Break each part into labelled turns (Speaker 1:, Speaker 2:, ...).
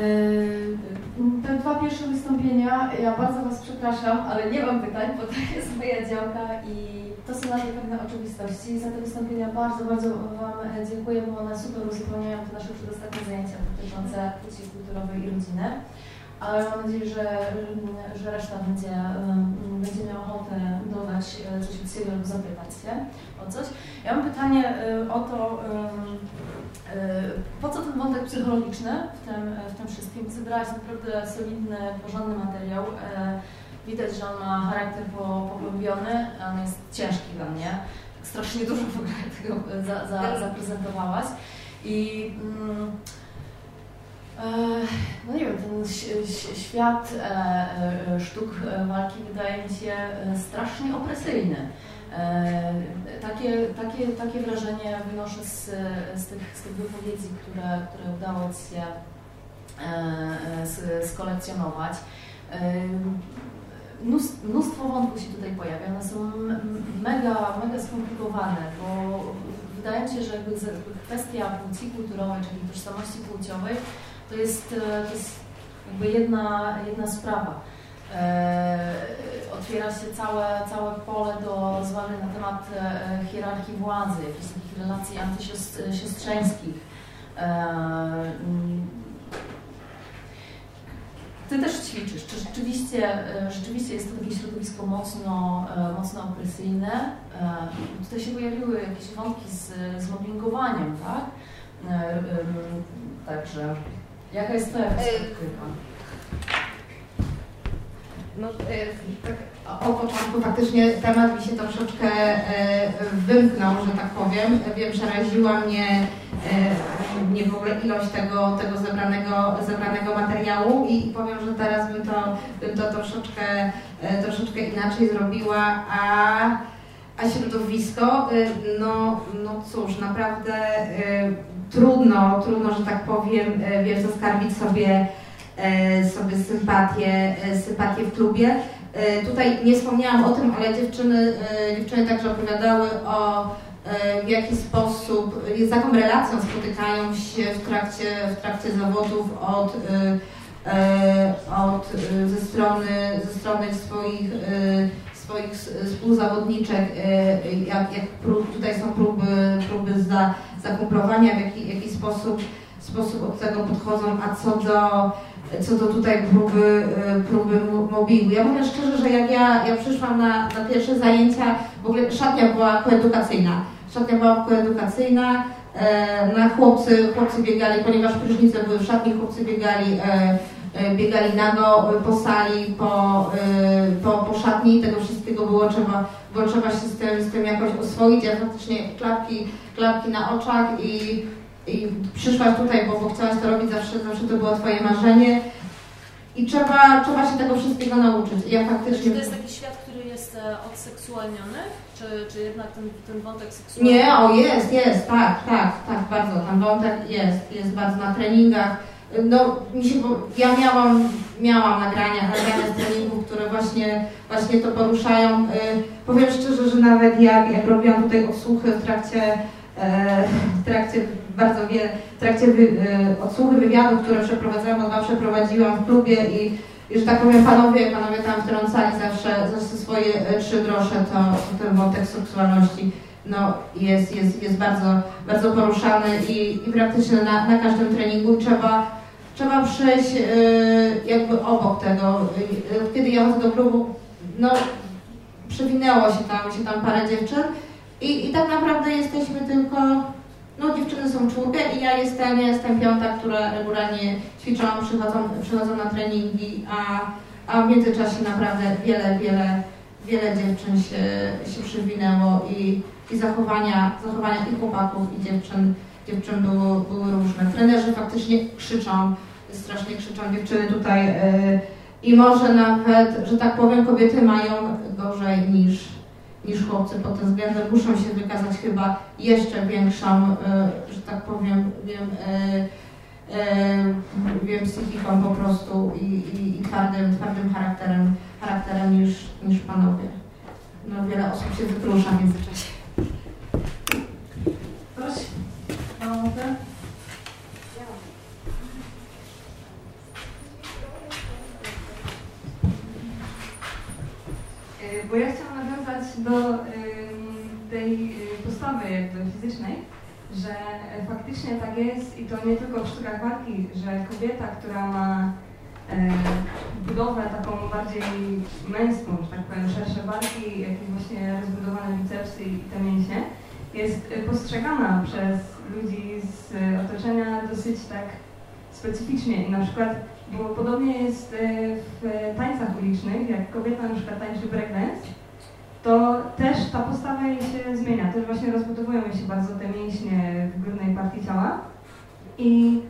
Speaker 1: Yy, te dwa pierwsze wystąpienia, ja bardzo Was przepraszam, ale nie mam pytań, bo to jest moja działka i to są mnie pewne oczywistości. Za te wystąpienia bardzo, bardzo Wam dziękuję, bo one super uzupełniają te nasze przedostatnie zajęcia dotyczące płci kulturowej i rodziny. Ale mam nadzieję, że, że reszta będzie, będzie miała ochotę dodać coś od siebie lub zapytać się o coś. Ja mam pytanie o to, E, po co ten wątek psychologiczny w tym, w tym wszystkim? Zebrałeś naprawdę solidny, porządny materiał. E, widać, że on ma charakter pogłębiony, on jest ciężki dla mnie. Strasznie dużo w ogóle tego za, za, zaprezentowałaś. I mm, e, no nie wiem, ten świat sztuk walki wydaje mi się strasznie opresyjny. E, takie, takie, takie wrażenie wynoszę z, z, tych, z tych wypowiedzi, które, które udało Ci się e, skolekcjonować. E, mnóstwo wątków się tutaj pojawia, one są mega, mega skomplikowane, bo wydaje mi się, że jakby kwestia płci kulturowej, czyli tożsamości płciowej, to jest, to jest jakby jedna, jedna sprawa. E, otwiera się całe, całe pole do rozważań na temat e, hierarchii władzy, jakichś takich relacji antysiostrzeńskich. E, ty też ćwiczysz. Czy rzeczywiście, rzeczywiście jest to takie środowisko mocno, mocno opresyjne? Tutaj się pojawiły jakieś wątki z, z mobbingowaniem, tak? Także jaka jest Twoja perspektywa?
Speaker 2: No, e, tak początku faktycznie temat mi się troszeczkę e, wymknął, że tak powiem. Wiem, przeraziła mnie e, nie w ogóle ilość tego, tego zebranego, zebranego materiału i powiem, że teraz bym to, bym to troszeczkę, troszeczkę inaczej zrobiła, a, a środowisko, no, no cóż, naprawdę trudno, trudno, że tak powiem, wiesz, zaskarbić sobie sobie sympatię, e, sympatię w klubie. E, tutaj nie wspomniałam o tym, ale dziewczyny, dziewczyny także opowiadały o w jaki sposób, z jaką relacją spotykają się w trakcie, w trakcie zawodów od, od, ze, strony, ze strony swoich, swoich współzawodniczek, jak, jak prób, tutaj są próby, próby za, zakumplowania, w jaki, jaki sposób, sposób od tego podchodzą, a co do co do tutaj próby, e, próby mobbingu. Ja mówię szczerze, że jak ja, ja przyszłam na, na pierwsze zajęcia, w ogóle szatnia była koedukacyjna. Szatnia była koedukacyjna, e, na chłopcy, chłopcy biegali, ponieważ prysznice były w szatni, chłopcy biegali, e, biegali nago po sali, po, po, po szatni, tego wszystkiego było trzeba, było trzeba się z tym, z tym jakoś oswoić. Ja faktycznie klapki, klapki na oczach i i przyszłaś tutaj, bo, bo chciałaś to robić, zawsze, zawsze to było Twoje marzenie. I trzeba, trzeba się tego wszystkiego nauczyć. Ja faktycznie...
Speaker 1: Czy to jest taki świat, który jest e, odseksualniony? Czy, czy jednak ten, ten wątek seksualny?
Speaker 2: Nie, o jest, jest, tak, tak, tak, bardzo. Ten wątek jest, jest bardzo na treningach. No, mi się, ja miałam, miałam nagrania, nagrania z treningów, które właśnie, właśnie to poruszają. Y, powiem szczerze, że nawet jak, jak robiłam tutaj odsłuchy w trakcie E, w trakcie bardzo wiele, w trakcie wy, e, odsłuchy wywiadów, które przeprowadzałam, dwa przeprowadziłam w klubie i, że tak powiem panowie, panowie tam wtrącali zawsze, zawsze swoje e, trzy grosze, to, to ten wątek seksualności no, jest, jest, jest bardzo, bardzo poruszany i, i praktycznie na, na każdym treningu trzeba, trzeba przejść jakby obok tego. Kiedy ja chodzę do klubu, no przewinęło się tam, się tam parę dziewczyn, i, I tak naprawdę jesteśmy tylko, no dziewczyny są czwórkę i ja jestem, ja jestem piąta, która regularnie ćwiczą, przychodzą, przychodzą na treningi, a, a w międzyczasie naprawdę wiele, wiele, wiele dziewczyn się, się przywinęło i, i zachowania, zachowania i chłopaków, i dziewczyn, dziewczyn było, były różne. Trenerzy faktycznie krzyczą, strasznie krzyczą dziewczyny tutaj yy, i może nawet, że tak powiem, kobiety mają gorzej niż, niż chłopcy pod tym względem muszą się wykazać chyba jeszcze większą, e, że tak powiem, wiem, e, e, wiem psychiką po prostu i, i, i, twardym, twardym charakterem, charakterem niż, niż panowie. No, wiele osób się wykrusza w międzyczasie.
Speaker 1: Ktoś? Panowie?
Speaker 3: Jakby fizycznej, że faktycznie tak jest i to nie tylko w sztukach walki, że kobieta, która ma e, budowę taką bardziej męską, że tak powiem, szersze barki, jakieś właśnie rozbudowane bicepsy i te mięśnie, jest postrzegana przez ludzi z otoczenia dosyć tak specyficznie. I na przykład, bo podobnie jest e, w tańcach ulicznych, jak kobieta na przykład tańczy breakdance, to też ta postawa jej się zmienia, też właśnie rozbudowują się bardzo te mięśnie w górnej partii ciała. I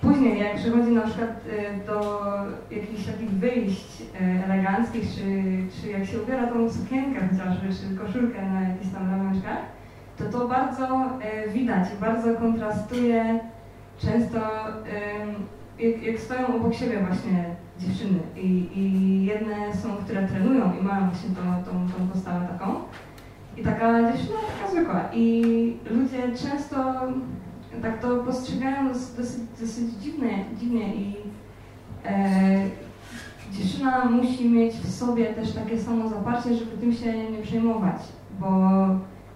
Speaker 3: później jak przychodzi na przykład e, do jakichś takich wyjść e, eleganckich, czy, czy jak się ubiera tą sukienkę chociażby, czy koszulkę na jakichś tam ramionczkach, to to bardzo widać, bardzo kontrastuje często jak, jak stoją obok siebie właśnie dziewczyny i, i jedne są, które trenują i mają właśnie tą, tą, tą postawę taką. I taka dziewczyna taka zwykła. I ludzie często tak to postrzegają dosyć, dosyć dziwnie, i e, dziewczyna musi mieć w sobie też takie samo zaparcie, żeby tym się nie przejmować, bo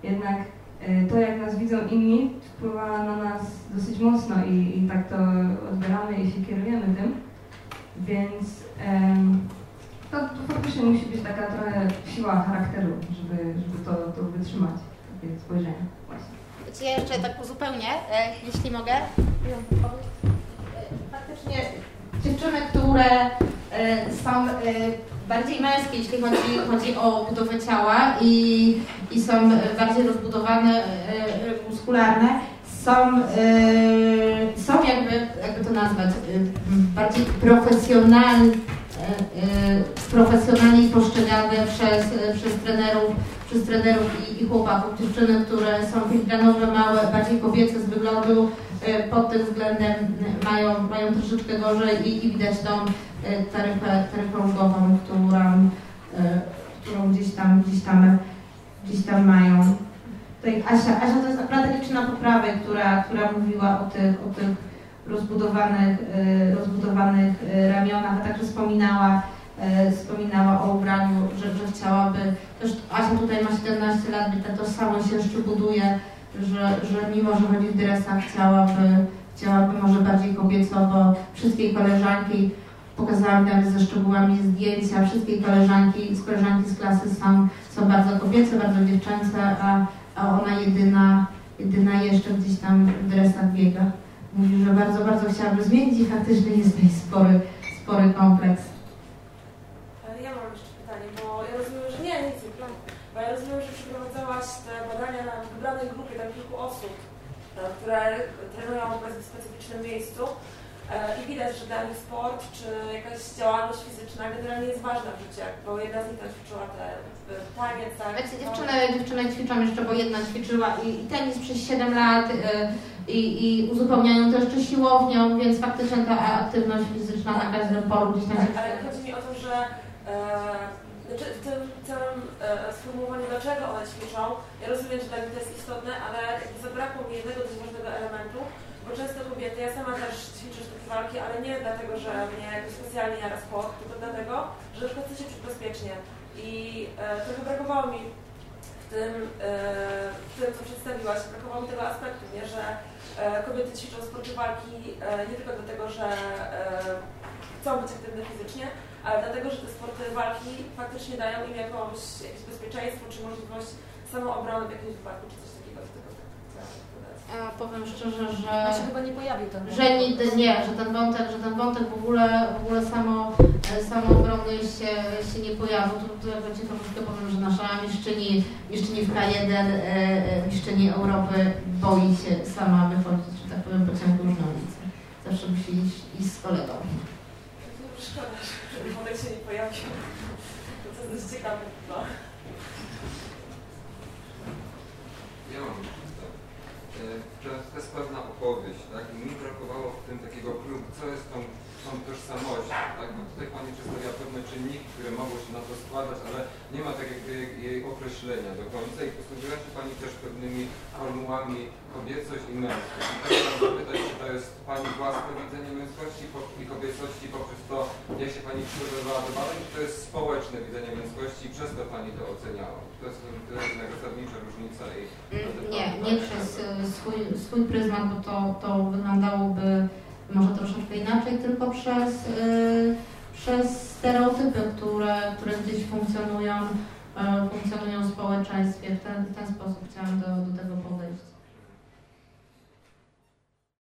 Speaker 3: jednak E, to, jak nas widzą inni, wpływa na nas dosyć mocno i, i tak to odbieramy i się kierujemy tym. Więc um, to, to faktycznie musi być taka trochę siła charakteru, żeby, żeby to, to wytrzymać, takie spojrzenie właśnie.
Speaker 2: Ja jeszcze tak uzupełnię, e, jeśli mogę. E, faktycznie dziewczyny, które są bardziej męskie, jeśli chodzi, chodzi o budowę ciała i, i są bardziej rozbudowane, e, e, muskularne, są, e, są jakby, jakby to nazwać, bardziej profesjonalne, profesjonalnie postrzegane przez, przez trenerów, przez trenerów i, i chłopaków. Dziewczyny, które są filigranowe, małe, bardziej kobiece z wyglądu, pod tym względem mają, mają troszeczkę gorzej i, i widać tą taryfę, taryfę ulgową, którą, e, którą gdzieś tam, gdzieś tam, gdzieś tam mają. Tutaj Asia, Asia to jest naprawdę liczna poprawy, która, która mówiła o tych, o tych rozbudowanych, e, rozbudowanych ramionach, a także wspominała, wspominała o ubraniu, że, że chciałaby, też Asia tutaj ma 17 lat, ta tożsamość się jeszcze buduje, że, że mimo, że chodzi w dresach, chciałaby, chciałaby może bardziej kobieco, bo wszystkie koleżanki Pokazałam tam ze szczegółami zdjęcia. Wszystkie koleżanki, z koleżanki z klasy są, bardzo kobiece, bardzo dziewczęce, a, ona jedyna, jedyna jeszcze gdzieś tam w dresach biega. Mówi, że bardzo, bardzo chciałaby zmienić i faktycznie jest tutaj spory, spory kompleks.
Speaker 4: Ja mam jeszcze pytanie, bo ja rozumiem, że nie, nic bo ja rozumiem, że przeprowadzałaś te badania na wybranej grupie, tam kilku osób, które trenują w specyficznym miejscu. E, I widać, że dany sport czy jakaś działalność fizyczna generalnie jest ważna w życiu, bo jedna z nich tam ćwiczyła te taniec, tak?
Speaker 2: Znaczy, dziewczyny, dziewczyny ćwiczą jeszcze, bo jedna ćwiczyła i, i tenis przez 7 lat y, i, i uzupełniają to jeszcze siłownią, więc faktycznie ta aktywność fizyczna na każdym polu gdzieś tam
Speaker 4: tak, Ale chodzi mi o to, że e, znaczy w tym całym e, sformułowaniu, dlaczego one ćwiczą, ja rozumiem, że dla nich to jest istotne, ale zabrakło mi jednego dość ważnego elementu, bo często kobiety, ja sama też ćwiczę sztuki walki, ale nie dlatego, że mnie jakoś specjalnie jara sport, tylko dlatego, że przykład chcę się czuć bezpiecznie. I e, trochę brakowało mi w tym, e, w tym, co przedstawiłaś, brakowało mi tego aspektu, nie, że e, kobiety ćwiczą sporty walki e, nie tylko dlatego, że e, chcą być aktywne fizycznie, ale dlatego, że te sporty walki faktycznie dają im jakąś, jakieś bezpieczeństwo czy możliwość samoobrony w jakimś wypadku czy coś takiego.
Speaker 2: A powiem szczerze, że...
Speaker 1: On się chyba nie pojawił ten
Speaker 2: Że nigdy nie, że ten wątek, że ten wątek w ogóle, w ogóle samo, e, samoobrony się, się nie pojawił. Tu, tu jako ciekawostkę powiem, że nasza mistrzyni, mistrzyni w K1, e, e, mistrzyni Europy boi się sama wychodzić, że tak powiem, po ciągu na ulicę. Zawsze musi iść, iść z kolegą.
Speaker 4: Szkoda, że ten wątek się nie pojawił. To jest dość ciekawe. No.
Speaker 5: Ja mam to jest pewna opowieść, tak? I mi brakowało w tym takiego co jest tą, tą tożsamością, tak? Bo tutaj Pani przedstawia pewne czynniki, które mogą się na to składać, ale nie ma tak jakby jej określenia do końca i posługiła się Pani też pewnymi formułami kobiecość i męskość. I teraz chciałam zapytać, czy to jest Pani własne widzenie męskości i kobiecości poprzez to, jak się Pani przygotowywała do badań, czy to jest społeczne widzenie męskości i przez to Pani to oceniała? To jest, to jest zasadnicza różnica i...
Speaker 2: Nie, nie przez y, swój, swój pryzmat, bo to, to wyglądało,by może troszeczkę inaczej, tylko przez, y, przez stereotypy, które, które gdzieś funkcjonują, y, funkcjonują w społeczeństwie. W ten, w ten sposób chciałam do, do tego podejść.